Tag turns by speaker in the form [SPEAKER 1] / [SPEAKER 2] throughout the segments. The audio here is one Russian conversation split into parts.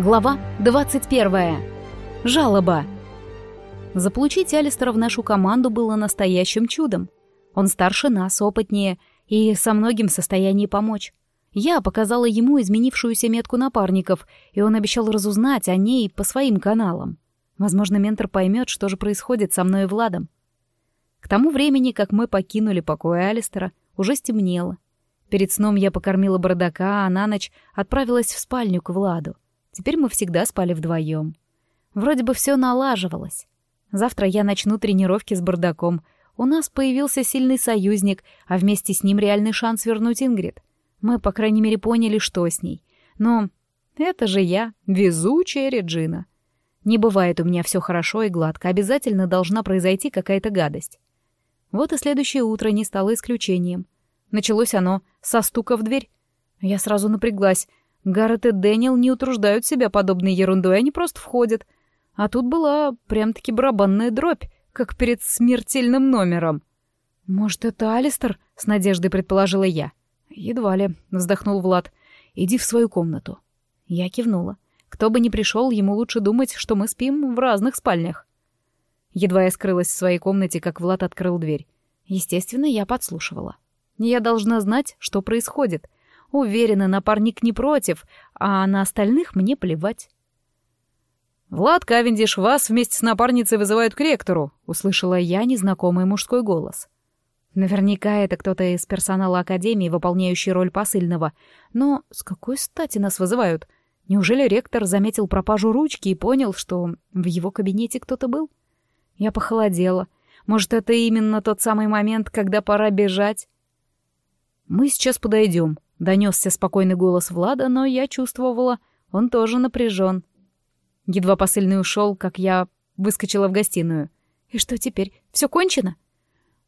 [SPEAKER 1] Глава 21. Жалоба. Заполучить Алистера в нашу команду было настоящим чудом. Он старше нас, опытнее и со многим в состоянии помочь. Я показала ему изменившуюся метку напарников, и он обещал разузнать о ней по своим каналам. Возможно, ментор поймет, что же происходит со мной и Владом. К тому времени, как мы покинули покой Алистера, уже стемнело. Перед сном я покормила бардака, а на ночь отправилась в спальню к Владу. Теперь мы всегда спали вдвоем. Вроде бы все налаживалось. Завтра я начну тренировки с бардаком. У нас появился сильный союзник, а вместе с ним реальный шанс вернуть Ингрид. Мы, по крайней мере, поняли, что с ней. Но это же я, везучая Реджина. Не бывает у меня все хорошо и гладко, обязательно должна произойти какая-то гадость. Вот и следующее утро не стало исключением. Началось оно со стука в дверь. Я сразу напряглась. Гаррет и Дэниел не утруждают себя подобной ерундой, они просто входят. А тут была прям-таки барабанная дробь, как перед смертельным номером. «Может, это Алистер?» — с надеждой предположила я. «Едва ли», — вздохнул Влад. «Иди в свою комнату». Я кивнула. Кто бы ни пришел, ему лучше думать, что мы спим в разных спальнях. Едва я скрылась в своей комнате, как Влад открыл дверь. Естественно, я подслушивала. Я должна знать, что происходит — Уверена, напарник не против, а на остальных мне плевать. «Влад Кавендиш, вас вместе с напарницей вызывают к ректору», — услышала я незнакомый мужской голос. Наверняка это кто-то из персонала Академии, выполняющий роль посыльного. Но с какой стати нас вызывают? Неужели ректор заметил пропажу ручки и понял, что в его кабинете кто-то был? Я похолодела. Может, это именно тот самый момент, когда пора бежать? «Мы сейчас подойдем», Донесся спокойный голос Влада, но я чувствовала, он тоже напряжен. Едва посыльный ушел, как я выскочила в гостиную. «И что теперь? Все кончено?»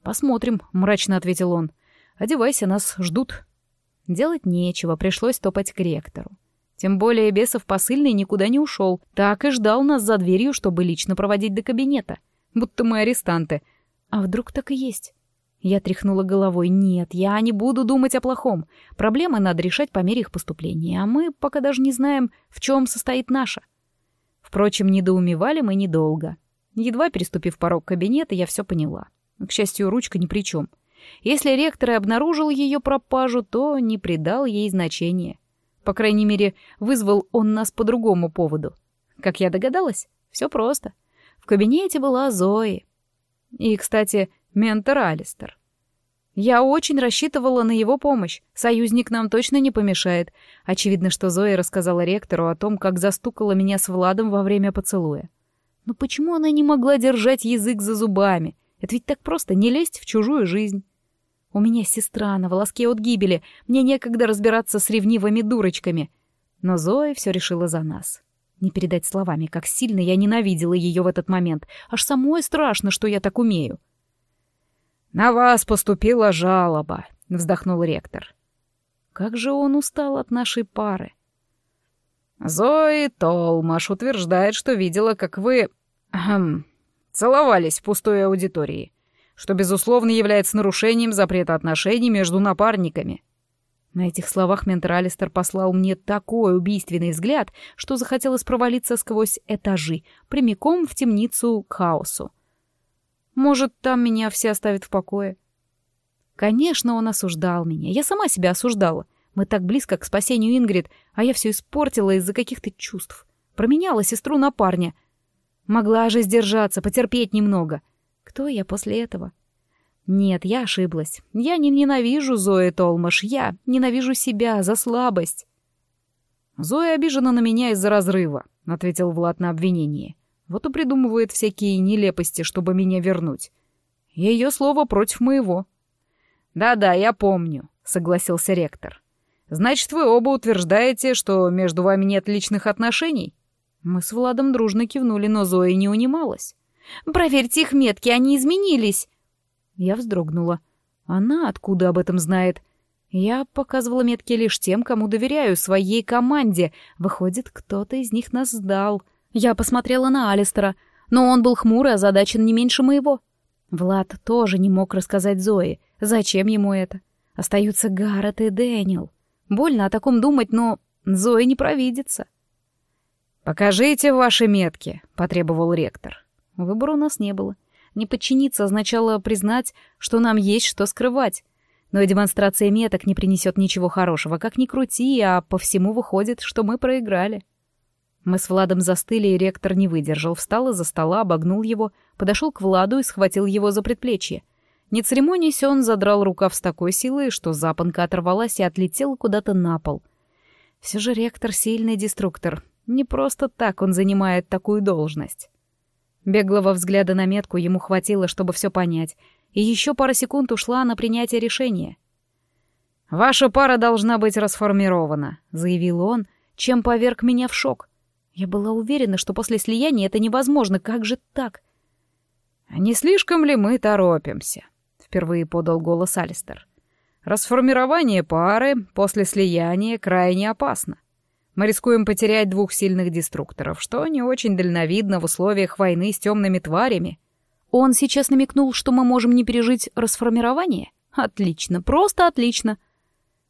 [SPEAKER 1] «Посмотрим», — мрачно ответил он. «Одевайся, нас ждут». Делать нечего, пришлось топать к ректору. Тем более бесов посыльный никуда не ушел, так и ждал нас за дверью, чтобы лично проводить до кабинета. Будто мы арестанты. А вдруг так и есть? Я тряхнула головой. «Нет, я не буду думать о плохом. Проблемы надо решать по мере их поступления, а мы пока даже не знаем, в чем состоит наша». Впрочем, недоумевали мы недолго. Едва переступив порог кабинета, я все поняла. К счастью, ручка ни при чем. Если ректор и обнаружил ее пропажу, то не придал ей значения. По крайней мере, вызвал он нас по другому поводу. Как я догадалась, все просто. В кабинете была Зои. И, кстати, Ментор Алистер. Я очень рассчитывала на его помощь. Союзник нам точно не помешает. Очевидно, что Зоя рассказала ректору о том, как застукала меня с Владом во время поцелуя. Но почему она не могла держать язык за зубами? Это ведь так просто, не лезть в чужую жизнь. У меня сестра на волоске от гибели, мне некогда разбираться с ревнивыми дурочками. Но Зоя все решила за нас. Не передать словами, как сильно я ненавидела ее в этот момент. Аж самой страшно, что я так умею. «На вас поступила жалоба», — вздохнул ректор. «Как же он устал от нашей пары». «Зои Толмаш утверждает, что видела, как вы... Эм, целовались в пустой аудитории, что, безусловно, является нарушением запрета отношений между напарниками». На этих словах ментор Алистер послал мне такой убийственный взгляд, что захотелось провалиться сквозь этажи, прямиком в темницу к хаосу. Может, там меня все оставят в покое. Конечно, он осуждал меня. Я сама себя осуждала. Мы так близко к спасению Ингрид, а я все испортила из-за каких-то чувств. Променяла сестру на парня. Могла же сдержаться, потерпеть немного. Кто я после этого? Нет, я ошиблась. Я не ненавижу Зои Толмаш, я ненавижу себя за слабость. Зоя обижена на меня из-за разрыва, — ответил Влад на обвинение. Вот и придумывает всякие нелепости, чтобы меня вернуть. Ее слово против моего. «Да-да, я помню», — согласился ректор. «Значит, вы оба утверждаете, что между вами нет личных отношений?» Мы с Владом дружно кивнули, но Зоя не унималась. «Проверьте их метки, они изменились!» Я вздрогнула. Она откуда об этом знает? Я показывала метки лишь тем, кому доверяю, своей команде. Выходит, кто-то из них нас сдал. Я посмотрела на Алистера, но он был хмурый, озадачен не меньше моего. Влад тоже не мог рассказать Зои, зачем ему это. Остаются Гаррет и Дэниел. Больно о таком думать, но Зоя не провидится.
[SPEAKER 2] «Покажите ваши метки», — потребовал ректор.
[SPEAKER 1] Выбора у нас не было. Не подчиниться означало признать, что нам есть что скрывать. Но и демонстрация меток не принесет ничего хорошего, как ни крути, а по всему выходит, что мы проиграли. Мы с Владом застыли, и ректор не выдержал, встал из-за стола, обогнул его, подошел к Владу и схватил его за предплечье. Не церемонясь, он задрал рукав с такой силой, что запонка оторвалась и отлетела куда-то на пол. Все же ректор — сильный деструктор. Не просто так он занимает такую должность. Беглого взгляда на метку ему хватило, чтобы все понять, и еще пара секунд ушла на принятие решения.
[SPEAKER 2] «Ваша пара должна быть расформирована», — заявил он, чем поверг меня в шок.
[SPEAKER 1] Я была уверена, что после слияния это невозможно. Как же так?
[SPEAKER 2] «Не слишком ли мы торопимся?» — впервые подал голос Алистер. «Расформирование пары после слияния крайне опасно. Мы рискуем потерять двух сильных деструкторов, что не очень дальновидно в условиях войны с темными тварями».
[SPEAKER 1] Он сейчас намекнул, что мы можем не пережить расформирование? Отлично, просто отлично.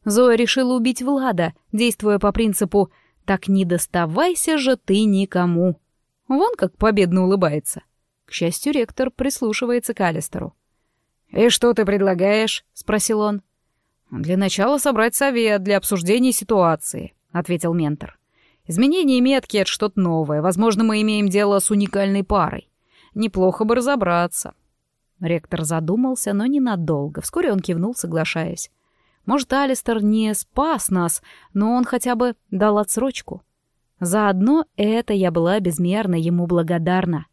[SPEAKER 1] Зоя решила убить Влада, действуя по принципу так не доставайся же ты никому. Вон как победно улыбается. К счастью, ректор прислушивается к Алистеру.
[SPEAKER 2] «И что ты предлагаешь?» — спросил он.
[SPEAKER 1] «Для начала собрать совет для обсуждения ситуации», — ответил ментор. «Изменение метки — это что-то новое. Возможно, мы имеем дело с уникальной парой. Неплохо бы разобраться». Ректор задумался, но ненадолго. Вскоре он кивнул, соглашаясь. Может, Алистер не спас нас, но он хотя бы дал отсрочку. Заодно это я была безмерно ему благодарна.